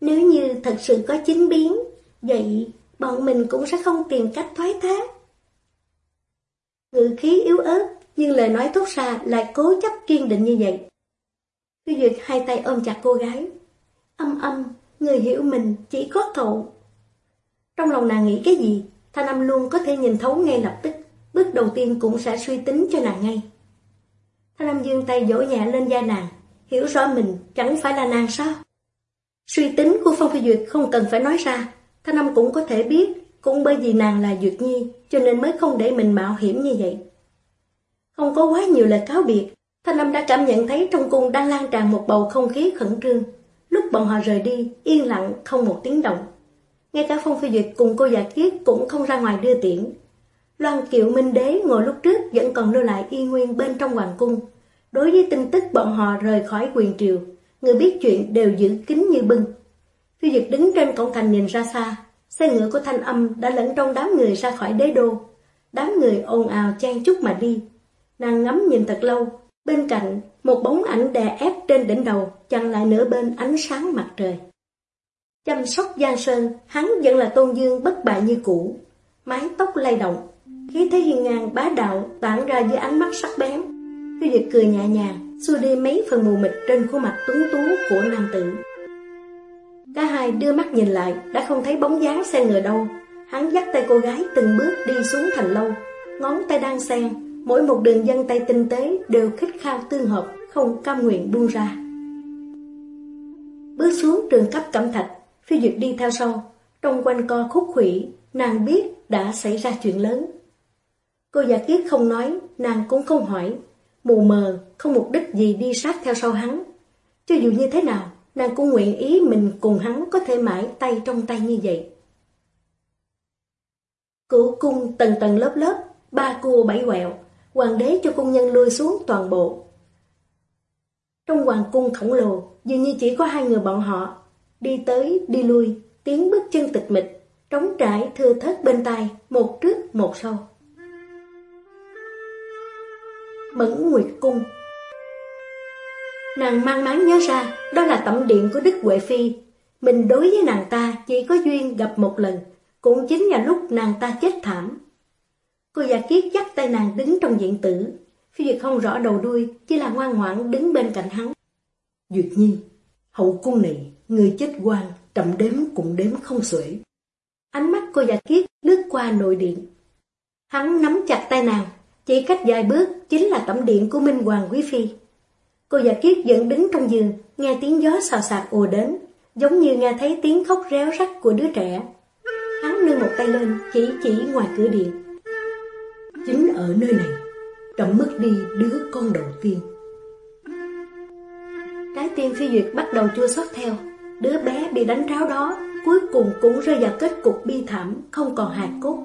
Nếu như thật sự có chính biến, vậy bọn mình cũng sẽ không tìm cách thoái thác. Ngự khí yếu ớt, nhưng lời nói thốt ra lại cố chấp kiên định như vậy. Phi Duyệt hai tay ôm chặt cô gái. Âm âm, người hiểu mình chỉ có cậu. Trong lòng nàng nghĩ cái gì, Thanh âm luôn có thể nhìn thấu ngay lập tức, bước đầu tiên cũng sẽ suy tính cho nàng ngay. Thanh âm dương tay dỗ nhẹ lên da nàng, hiểu rõ mình chẳng phải là nàng sao. Suy tính của Phong Phi Duyệt không cần phải nói ra, Thanh âm cũng có thể biết, cũng bởi vì nàng là Duyệt Nhi, cho nên mới không để mình mạo hiểm như vậy. Không có quá nhiều lời cáo biệt, Thanh âm đã cảm nhận thấy trong cung đang lan tràn một bầu không khí khẩn trương. Lúc bọn họ rời đi, yên lặng, không một tiếng động. Ngay cả Phong Phi Duyệt cùng cô giả kiết cũng không ra ngoài đưa tiễn. Loan Kiệu Minh Đế ngồi lúc trước vẫn còn lưu lại y nguyên bên trong hoàng cung. Đối với tin tức bọn họ rời khỏi quyền triều, người biết chuyện đều giữ kín như bưng. Phi Duyệt đứng trên cổng thành nhìn ra xa, xe ngựa của thanh âm đã lẫn trong đám người ra khỏi đế đô. Đám người ồn ào chen chúc mà đi. Nàng ngắm nhìn thật lâu, bên cạnh một bóng ảnh đè ép trên đỉnh đầu, chặn lại nửa bên ánh sáng mặt trời. Chăm sóc Giang Sơn, hắn vẫn là tôn dương bất bại như cũ. Mái tóc lay động, khí thế hiên ngang bá đạo tản ra dưới ánh mắt sắc bén. khi việc cười nhẹ nhàng, xua đi mấy phần mù mịt trên khuôn mặt tuấn tú của nam tử. Cả hai đưa mắt nhìn lại, đã không thấy bóng dáng xe ngựa đâu. Hắn dắt tay cô gái từng bước đi xuống thành lâu, ngón tay đang xen, mỗi một đường dân tay tinh tế đều khích khao tương hợp, không cam nguyện buông ra. Bước xuống trường cấp cẩm thạch, Phi Duyệt đi theo sau, trong quanh co khúc khủy, nàng biết đã xảy ra chuyện lớn. Cô giả kiết không nói, nàng cũng không hỏi, mù mờ, không mục đích gì đi sát theo sau hắn. Cho dù như thế nào, nàng cũng nguyện ý mình cùng hắn có thể mãi tay trong tay như vậy. Cửu cung tầng tầng lớp lớp, ba cua bảy quẹo, hoàng đế cho cung nhân lui xuống toàn bộ. Trong hoàng cung khổng lồ, dường như chỉ có hai người bọn họ, đi tới, đi lui, tiếng bước chân tịch mịch, trống trải thưa thớt bên tai, một trước một sau. Mẫn Nguyệt Cung Nàng mang máng nhớ ra, đó là tẩm điện của Đức Huệ Phi. Mình đối với nàng ta chỉ có duyên gặp một lần, cũng chính là lúc nàng ta chết thảm. Cô già kiết dắt tay nàng đứng trong diện tử, phi Duyệt không rõ đầu đuôi, chỉ là ngoan ngoãn đứng bên cạnh hắn. Duyệt Nhi, hậu cung này, người chết quan, trầm đếm cũng đếm không xuể. Ánh mắt cô già kiết lướt qua nội điện. Hắn nắm chặt tay nàng, chỉ cách vài bước chính là tẩm điện của Minh Hoàng Quý Phi. Cô già kiết vẫn đứng trong giường, nghe tiếng gió xào xạc ùa đến, giống như nghe thấy tiếng khóc réo rắt của đứa trẻ. Hắn nâng một tay lên, chỉ chỉ ngoài cửa điện. Chính ở nơi này, trọng mất đi đứa con đầu tiên. Trái tim phi duyệt bắt đầu chua xót theo, đứa bé bị đánh tráo đó, cuối cùng cũng rơi vào kết cục bi thảm, không còn hạt cốt.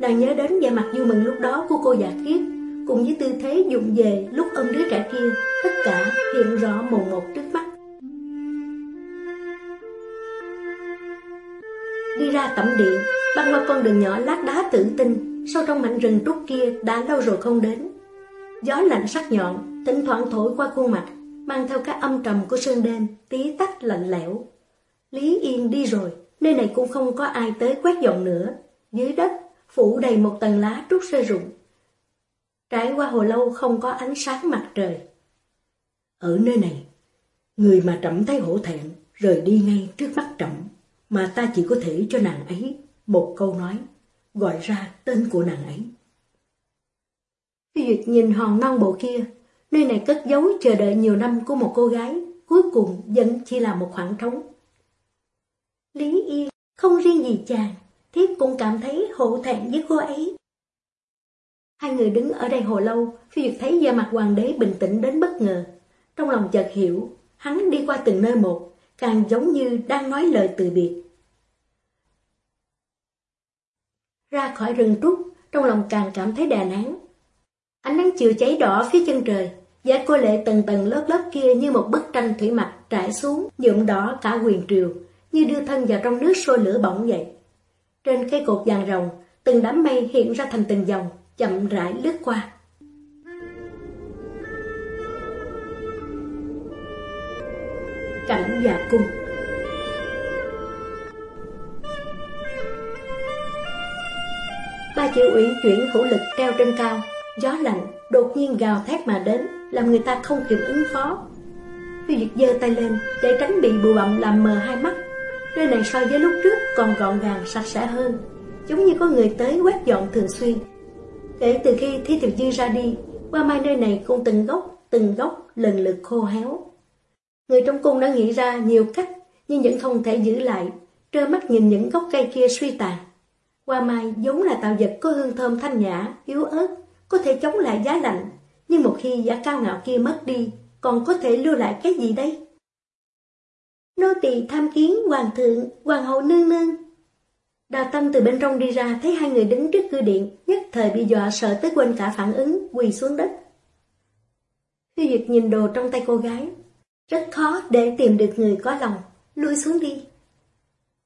Nàng nhớ đến vẻ mặt vui mừng lúc đó của cô già kiết, cùng với tư thế dụng về lúc ôm đứa trẻ kia, tất cả hiện rõ mồn một trước mắt. Đi ra tẩm điện, băng qua con đường nhỏ lát đá tự tinh, sâu trong mảnh rừng trúc kia đã lâu rồi không đến. Gió lạnh sắc nhọn, thỉnh thoảng thổi qua khuôn mặt, mang theo cái âm trầm của sương đêm, tí tách lạnh lẽo. Lý Yên đi rồi, nơi này cũng không có ai tới quét dọn nữa. Dưới đất, phủ đầy một tầng lá trúc rơi rụng. Trải qua hồi lâu không có ánh sáng mặt trời. Ở nơi này, người mà trẫm thấy hổ thẹn rời đi ngay trước mắt trẫm, mà ta chỉ có thể cho nàng ấy một câu nói, gọi ra tên của nàng ấy. khi Duyệt nhìn hòn non bộ kia, nơi này cất giấu chờ đợi nhiều năm của một cô gái, cuối cùng vẫn chỉ là một khoảng trống. Lý Yên, không riêng gì chàng, thiếp cũng cảm thấy hổ thẹn với cô ấy. Hai người đứng ở đây hồi lâu, khi duyệt thấy da mặt hoàng đế bình tĩnh đến bất ngờ. Trong lòng chợt hiểu, hắn đi qua từng nơi một, càng giống như đang nói lời từ biệt. Ra khỏi rừng trúc, trong lòng càng cảm thấy đà nán. Ánh nắng chiều cháy đỏ phía chân trời, giá cô lệ tầng tầng lớp lớp kia như một bức tranh thủy mặc trải xuống, nhuộm đỏ cả quyền triều, như đưa thân vào trong nước sôi lửa bỏng vậy. Trên cây cột vàng rồng, từng đám mây hiện ra thành từng dòng, chậm rãi lướt qua. Cảnh già cung Ba chữ ủy chuyển hữu lực treo trên cao, gió lạnh đột nhiên gào thét mà đến, làm người ta không kịp ứng phó. Phi Duyệt giơ tay lên để tránh bị bụi bặm làm mờ hai mắt. Nơi này so với lúc trước còn gọn gàng sạch sẽ hơn, giống như có người tới quét dọn thường xuyên. Kể từ khi Thi Tiểu Dư ra đi, qua mai nơi này cũng từng gốc, từng gốc lần lượt khô héo. Người trong cung đã nghĩ ra nhiều cách, nhưng vẫn không thể giữ lại, trơ mắt nhìn những gốc cây kia suy tàn. Hoa mai giống là tạo vật có hương thơm thanh nhã, yếu ớt, có thể chống lại giá lạnh, nhưng một khi giá cao ngạo kia mất đi, còn có thể lưu lại cái gì đây? Nô tỳ tham kiến hoàng thượng, hoàng hậu nương nương. Đào tâm từ bên trong đi ra thấy hai người đứng trước cửa điện, nhất thời bị dọa sợ tới quên cả phản ứng, quỳ xuống đất. Khi Duyệt nhìn đồ trong tay cô gái, rất khó để tìm được người có lòng, lui xuống đi.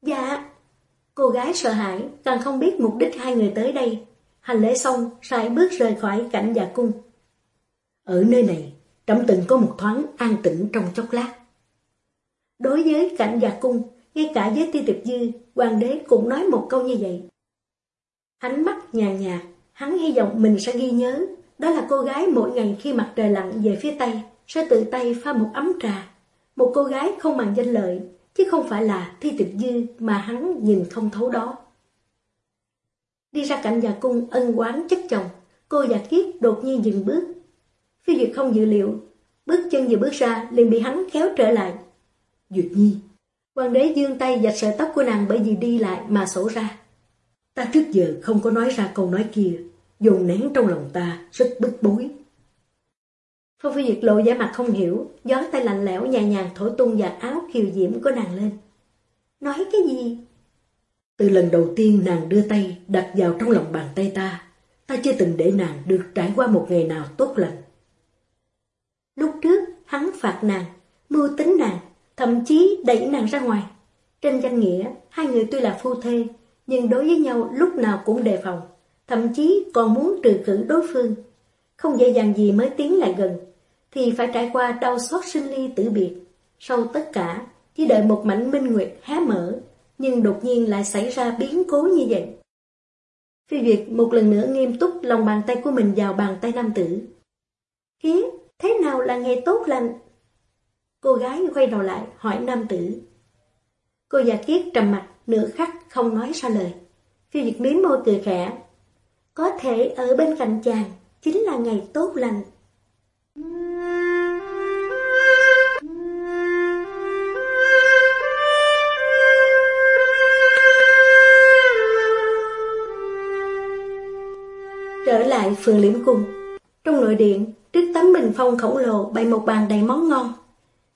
Dạ, cô gái sợ hãi, càng không biết mục đích hai người tới đây. Hành lễ xong, sai bước rời khỏi cảnh già cung. Ở nơi này, trẫm từng có một thoáng an tĩnh trong chốc lát. Đối với cảnh già cung, ngay cả với ti tiệp dư, hoàng đế cũng nói một câu như vậy. Ánh mắt nhàn nhạt, hắn hy vọng mình sẽ ghi nhớ, đó là cô gái mỗi ngày khi mặt trời lặn về phía Tây, sẽ tự tay pha một ấm trà. Một cô gái không màng danh lợi, chứ không phải là thi tịch dư mà hắn nhìn không thấu đó. Đi ra cạnh nhà cung ân quán chất chồng, cô giả kiết đột nhiên dừng bước. Phi Duyệt không dự liệu, bước chân vừa bước ra liền bị hắn kéo trở lại. Duyệt Nhi, hoàng đế dương tay dạch sợi tóc của nàng bởi vì đi lại mà sổ ra. Ta trước giờ không có nói ra câu nói kia, dồn nén trong lòng ta, rất bức bối. Phong Phi Duyệt lộ giả mặt không hiểu, gió tay lạnh lẽo nhẹ nhàng thổi tung vạt áo kiều diễm của nàng lên. Nói cái gì? Từ lần đầu tiên nàng đưa tay đặt vào trong lòng bàn tay ta, ta chưa từng để nàng được trải qua một ngày nào tốt lành. Lúc trước, hắn phạt nàng, mưu tính nàng, thậm chí đẩy nàng ra ngoài. Trên danh nghĩa, hai người tuy là phu thê, nhưng đối với nhau lúc nào cũng đề phòng, thậm chí còn muốn trừ khử đối phương. Không dễ dàng gì mới tiến lại gần, thì phải trải qua đau xót sinh ly tử biệt. Sau tất cả, chỉ đợi một mảnh minh nguyệt há mở, nhưng đột nhiên lại xảy ra biến cố như vậy. Phi Duyệt một lần nữa nghiêm túc lòng bàn tay của mình vào bàn tay nam tử. Khiến thế nào là nghề tốt lành? Cô gái quay đầu lại hỏi nam tử. Cô già kiết trầm mặt, nửa khắc không nói ra lời. Phiêu diệt miếm môi cười khẽ. Có thể ở bên cạnh chàng, chính là ngày tốt lành. Trở lại phường liễm cung. Trong nội điện, trước tấm bình phong khổng lồ bày một bàn đầy món ngon.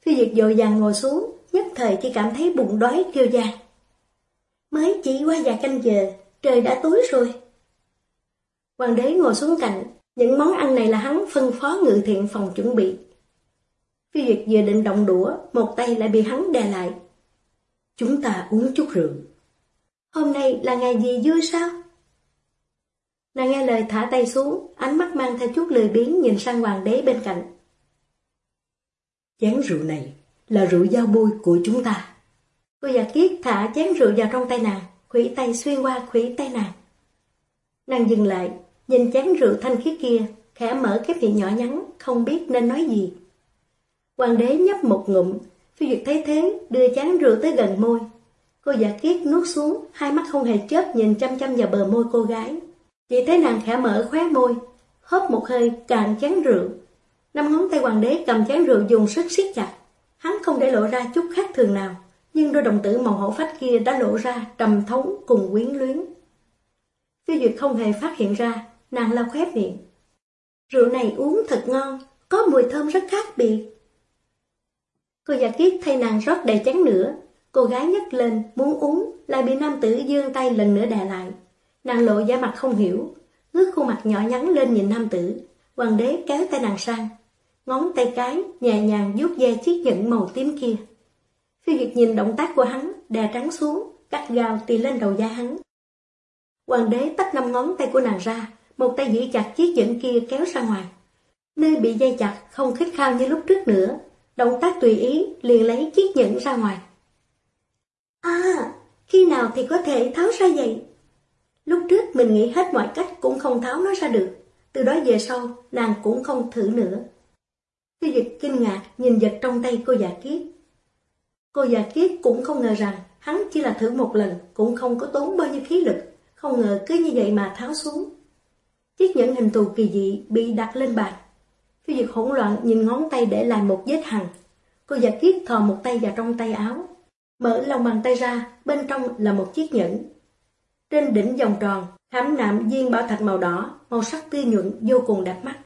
Phi Duyệt dội vàng ngồi xuống, nhất thời chỉ cảm thấy bụng đói kêu ra. Mới chỉ qua vài canh giờ, trời đã tối rồi. Hoàng đế ngồi xuống cạnh, những món ăn này là hắn phân phó ngự thiện phòng chuẩn bị. Phi Duyệt vừa định động đũa, một tay lại bị hắn đè lại. Chúng ta uống chút rượu. Hôm nay là ngày gì vui sao? Nàng nghe lời thả tay xuống, ánh mắt mang theo chút lười biếng nhìn sang hoàng đế bên cạnh. Chén rượu này là rượu giao bôi của chúng ta. Cô già kiết thả chén rượu vào trong tay nàng, khủy tay xuyên qua khủy tay nàng. Nàng dừng lại, nhìn chén rượu thanh khiết kia, khẽ mở cái miệng nhỏ nhắn, không biết nên nói gì. Hoàng đế nhấp một ngụm, phi duyệt thấy thế, đưa chén rượu tới gần môi. Cô giả kiết nuốt xuống, hai mắt không hề chớp nhìn chăm chăm vào bờ môi cô gái. Chỉ thấy nàng khẽ mở khóe môi, hớp một hơi cạn chén rượu. Năm ngón tay hoàng đế cầm chén rượu dùng sức siết chặt. Hắn không để lộ ra chút khác thường nào, nhưng đôi đồng tử màu hổ phách kia đã lộ ra trầm thống cùng quyến luyến. Phi Duyệt không hề phát hiện ra, nàng lau khép miệng. Rượu này uống thật ngon, có mùi thơm rất khác biệt. Cô giả kiết thay nàng rót đầy chén nữa, cô gái nhấc lên, muốn uống, lại bị nam tử dương tay lần nữa đè lại. Nàng lộ da mặt không hiểu, ngước khuôn mặt nhỏ nhắn lên nhìn nam tử, hoàng đế kéo tay nàng sang. Ngón tay cái nhẹ nhàng vuốt ve chiếc nhẫn màu tím kia. Phi Duyệt nhìn động tác của hắn, đè trắng xuống, cắt gao tì lên đầu da hắn. Hoàng đế tách năm ngón tay của nàng ra, một tay giữ chặt chiếc nhẫn kia kéo ra ngoài. Nơi bị dây chặt không khích khao như lúc trước nữa, động tác tùy ý liền lấy chiếc nhẫn ra ngoài. À, khi nào thì có thể tháo ra vậy? Lúc trước mình nghĩ hết mọi cách cũng không tháo nó ra được, từ đó về sau nàng cũng không thử nữa. Tiêu dịch kinh ngạc nhìn vật trong tay cô già kiết. Cô già kiết cũng không ngờ rằng hắn chỉ là thử một lần cũng không có tốn bao nhiêu khí lực, không ngờ cứ như vậy mà tháo xuống. Chiếc nhẫn hình thù kỳ dị bị đặt lên bàn. tiêu diệt hỗn loạn nhìn ngón tay để lại một vết hằn. Cô già kiết thò một tay vào trong tay áo. Mở lòng bàn tay ra, bên trong là một chiếc nhẫn. Trên đỉnh vòng tròn, khảm nạm viên bảo thạch màu đỏ, màu sắc tươi nhuận vô cùng đẹp mắt.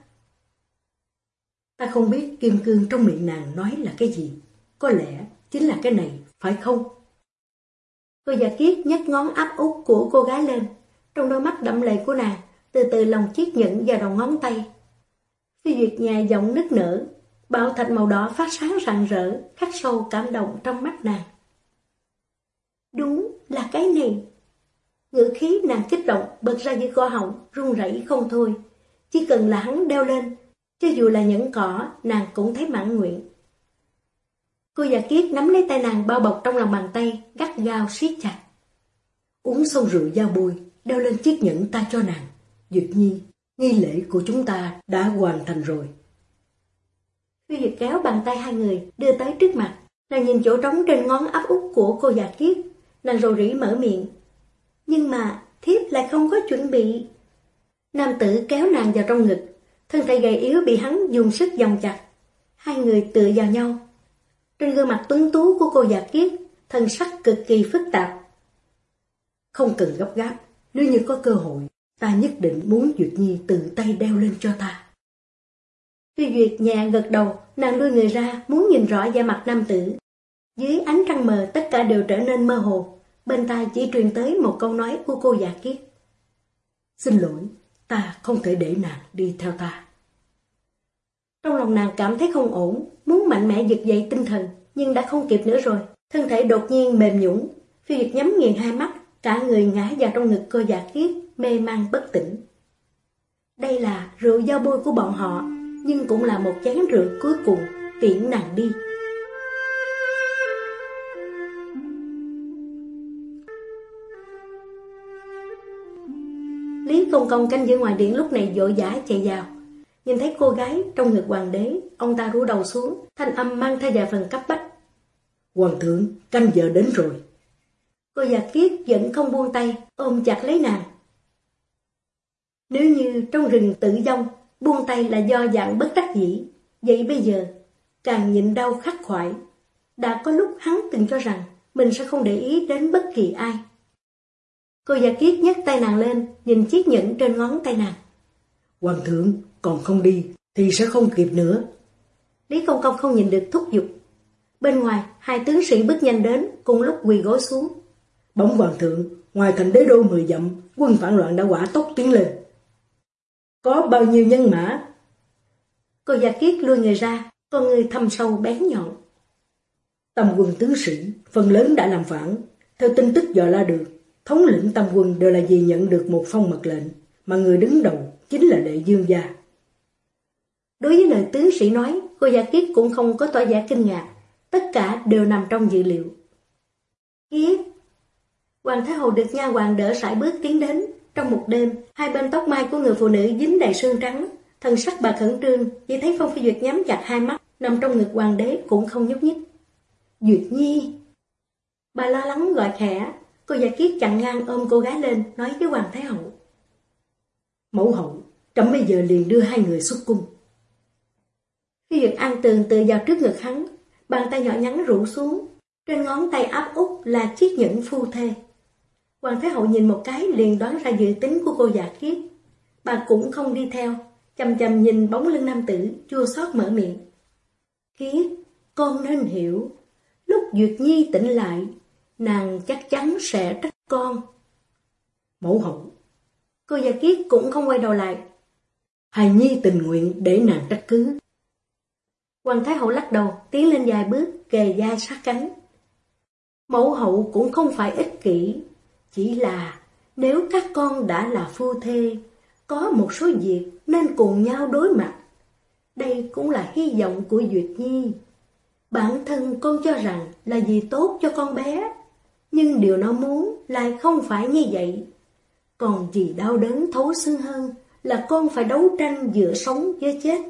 Ta không biết kim cương trong miệng nàng nói là cái gì. Có lẽ chính là cái này, phải không? Cô giả kiết nhấc ngón áp út của cô gái lên. Trong đôi mắt đậm lệ của nàng, từ từ lòng chiếc nhẫn vào đầu ngón tay. Phi Duyệt nhà giọng nức nở, bảo thạch màu đỏ phát sáng rạng rỡ, khắc sâu cảm động trong mắt nàng. Đúng là cái này. Ngữ khí nàng kích động, bật ra giữa co họng, run rẩy không thôi. Chỉ cần là hắn đeo lên, cho dù là những cỏ, nàng cũng thấy mãn nguyện. Cô già kiết nắm lấy tay nàng bao bọc trong lòng bàn tay, gắt gao siết chặt. Uống xong rượu da bôi, đeo lên chiếc nhẫn ta cho nàng. Duyệt Nhi, nghi lễ của chúng ta đã hoàn thành rồi. Phi Duyệt kéo bàn tay hai người đưa tới trước mặt. Nàng nhìn chỗ trống trên ngón áp út của cô già kiết. Nàng rồ rỉ mở miệng. Nhưng mà thiếp lại không có chuẩn bị. Nam tử kéo nàng vào trong ngực. Thân thể gầy yếu bị hắn dùng sức vòng chặt. Hai người tựa vào nhau. Trên gương mặt tuấn tú của cô già kiết, thân sắc cực kỳ phức tạp. Không cần gấp gáp, nếu như có cơ hội, ta nhất định muốn Duyệt Nhi tự tay đeo lên cho ta. tuy Duyệt nhẹ gật đầu, nàng đưa người ra, muốn nhìn rõ da mặt nam tử. Dưới ánh trăng mờ tất cả đều trở nên mơ hồ, bên tai chỉ truyền tới một câu nói của cô già kiết. Xin lỗi, ta không thể để nàng đi theo ta. Trong lòng nàng cảm thấy không ổn, muốn mạnh mẽ giật dậy tinh thần, nhưng đã không kịp nữa rồi. Thân thể đột nhiên mềm nhũng, phi Duyệt nhắm nghiền hai mắt, cả người ngã vào trong ngực cô giả kiết, mê man bất tỉnh. Đây là rượu giao bôi của bọn họ, nhưng cũng là một chén rượu cuối cùng tiễn nàng đi. Công Công canh giữ ngoài điện lúc này vội vã chạy vào. Nhìn thấy cô gái trong ngực hoàng đế, ông ta rũ đầu xuống, thanh âm mang theo vài phần cấp bách. Hoàng thượng, canh giờ đến rồi. Cô già kiết vẫn không buông tay, ôm chặt lấy nàng. Nếu như trong rừng tự dông, buông tay là do dạng bất đắc dĩ, vậy bây giờ, càng nhịn đau khắc khoải. Đã có lúc hắn từng cho rằng mình sẽ không để ý đến bất kỳ ai. Cô già kiết nhấc tay nàng lên, nhìn chiếc nhẫn trên ngón tay nàng. Hoàng thượng còn không đi, thì sẽ không kịp nữa. Lý Công Công không nhìn được thúc giục. Bên ngoài, hai tướng sĩ bước nhanh đến, cùng lúc quỳ gối xuống. Bóng hoàng thượng, ngoài thành đế đô mười dặm, quân phản loạn đã quả tốc tiến lên. Có bao nhiêu nhân mã? Cô già kiết lui người ra, con người thâm sâu bén nhọn. Tâm quân tướng sĩ, phần lớn đã làm phản. Theo tin tức dò la được, thống lĩnh tam quân đều là vì nhận được một phong mật lệnh, mà người đứng đầu chính là đệ dương gia. Đối với lời tướng sĩ nói, cô gia kiết cũng không có tỏ vẻ kinh ngạc, tất cả đều nằm trong dự liệu. Kiết Hoàng Thái Hậu được nha hoàng đỡ sải bước tiến đến, trong một đêm, hai bên tóc mai của người phụ nữ dính đầy sương trắng, thân sắc bà khẩn trương, chỉ thấy Phong Phi Duyệt nhắm chặt hai mắt, nằm trong ngực hoàng đế cũng không nhúc nhích. Duyệt Nhi! Bà lo lắng gọi khẽ, cô già kiết chặn ngang ôm cô gái lên, nói với Hoàng Thái Hậu. Mẫu hậu, trẫm bây giờ liền đưa hai người xuất cung. khi Duyệt an tường tự vào trước ngực hắn, Bàn tay nhỏ nhắn rủ xuống, trên ngón tay áp út là chiếc nhẫn phu thê. Hoàng Thái Hậu nhìn một cái liền đoán ra dự tính của cô giả kiết. Bà cũng không đi theo, chầm chầm nhìn bóng lưng nam tử, chua xót mở miệng. Kiết, con nên hiểu, lúc Duyệt Nhi tỉnh lại, nàng chắc chắn sẽ trách con. Mẫu hậu. Cô gia kiết cũng không quay đầu lại. Hài Nhi tình nguyện để nàng trách cứ. Hoàng Thái Hậu lắc đầu, tiến lên vài bước, kề da sát cánh. Mẫu hậu cũng không phải ích kỷ, chỉ là nếu các con đã là phu thê, có một số việc nên cùng nhau đối mặt. Đây cũng là hy vọng của Duyệt Nhi. Bản thân con cho rằng là gì tốt cho con bé, nhưng điều nó muốn lại không phải như vậy. Còn gì đau đớn thấu xương hơn là con phải đấu tranh giữa sống với chết,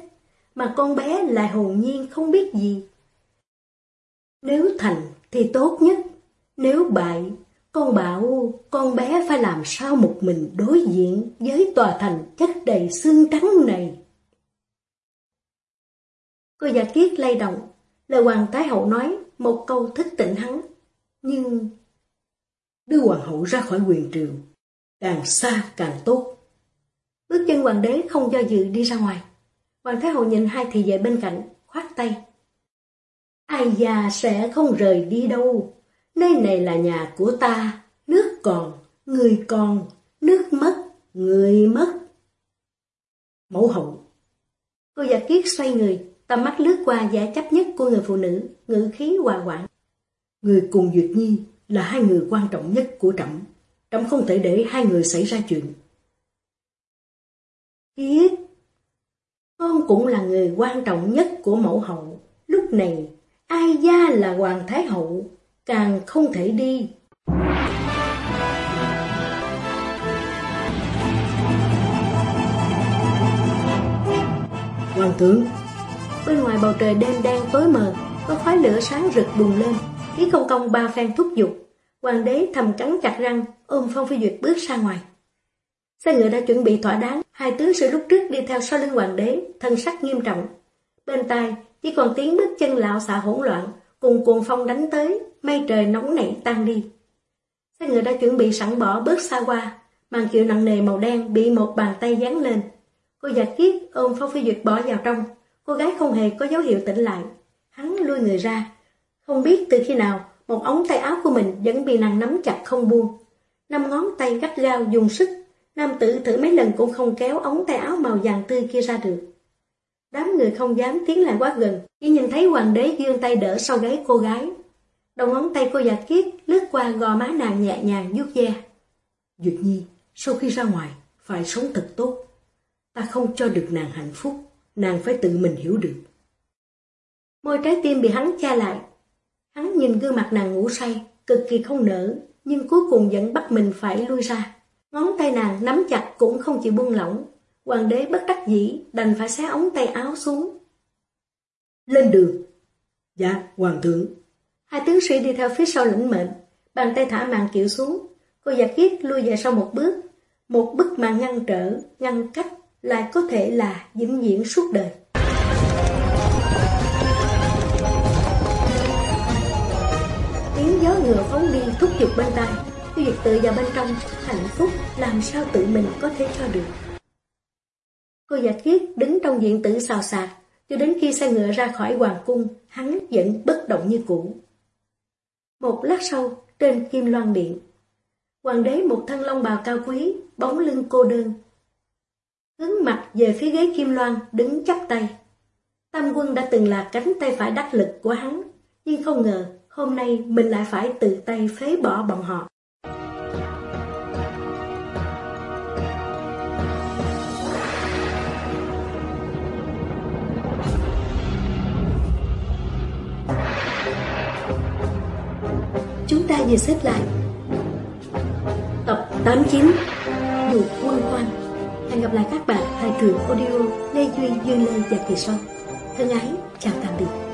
mà con bé lại hồn nhiên không biết gì. Nếu thành thì tốt nhất, nếu bại, con bảo con bé phải làm sao một mình đối diện với tòa thành chất đầy xương trắng này. Cô già kiết lay động, lời hoàng thái hậu nói một câu thức tỉnh hắn, nhưng... Đưa hoàng hậu ra khỏi quyền triều, càng xa càng tốt. Bước chân hoàng đế không do dự đi ra ngoài. Hoàng thái hậu nhìn hai thị vệ bên cạnh, khoát tay. Ai già sẽ không rời đi đâu, nơi này là nhà của ta, nước còn, người còn, nước mất, người mất. Mẫu hậu Cô giả kiết xoay người, tầm mắt lướt qua giả chấp nhất của người phụ nữ, ngữ khí hòa quảng. Người cùng Duyệt Nhi là hai người quan trọng nhất của Trẫm. Trẫm không thể để hai người xảy ra chuyện. Yết con cũng là người quan trọng nhất của mẫu hậu. Lúc này, ai gia là hoàng thái hậu, càng không thể đi. Hoàng tướng Bên ngoài bầu trời đêm đen tối mờ, có khói lửa sáng rực bùng lên, Lý công công ba phen thúc giục. Hoàng đế thầm cắn chặt răng, ôm Phong Phi Duyệt bước ra ngoài. Xe ngựa đã chuẩn bị thỏa đáng, hai tướng sĩ lúc trước đi theo sau lưng hoàng đế, thân sắc nghiêm trọng. Bên tai chỉ còn tiếng bước chân lạo xạ hỗn loạn, cùng cuồng phong đánh tới, mây trời nóng nảy tan đi. Xe ngựa đã chuẩn bị sẵn bỏ bước xa qua, màn kiệu nặng nề màu đen bị một bàn tay dán lên. Cô già kiết ôm Phong Phi Duyệt bỏ vào trong, cô gái không hề có dấu hiệu tỉnh lại. Hắn lui người ra, không biết từ khi nào một ống tay áo của mình vẫn bị nàng nắm chặt không buông. Năm ngón tay gắt gao dùng sức, nam tử thử mấy lần cũng không kéo ống tay áo màu vàng tươi kia ra được. Đám người không dám tiến lại quá gần, chỉ nhìn thấy hoàng đế dương tay đỡ sau gáy cô gái. Đầu ngón tay cô già kiết lướt qua gò má nàng nhẹ nhàng vuốt ve. Duyệt Nhi, sau khi ra ngoài, phải sống thật tốt. Ta không cho được nàng hạnh phúc, nàng phải tự mình hiểu được. Môi trái tim bị hắn cha lại. Hắn nhìn gương mặt nàng ngủ say, cực kỳ không nở, nhưng cuối cùng vẫn bắt mình phải lui ra. Ngón tay nàng nắm chặt cũng không chịu buông lỏng. Hoàng đế bất đắc dĩ, đành phải xé ống tay áo xuống. Lên đường. Dạ, hoàng thượng. Hai tướng sĩ đi theo phía sau lĩnh mệnh, bàn tay thả màn kiệu xuống. Cô già kiết lui về sau một bước. Một bức màn ngăn trở, ngăn cách, lại có thể là vĩnh viễn suốt đời. Ngựa phóng đi thúc giục bên tai, tiêu diệt tự vào bên trong, hạnh phúc làm sao tự mình có thể cho được. Cô già kiết đứng trong diện tử xào xạc, cho đến khi xe ngựa ra khỏi hoàng cung, hắn vẫn bất động như cũ. Một lát sau, trên kim loan điện, hoàng đế một thân long bào cao quý, bóng lưng cô đơn. Hướng mặt về phía ghế kim loan, đứng chắp tay. Tam quân đã từng là cánh tay phải đắc lực của hắn, nhưng không ngờ hôm nay mình lại phải tự tay phế bỏ bọn họ. Chúng ta vừa xếp lại. Tập 89 Dù quân quanh Hẹn gặp lại các bạn tại trường audio Lê Duy Dương Lê và Kỳ Sau Thân ái, chào tạm biệt.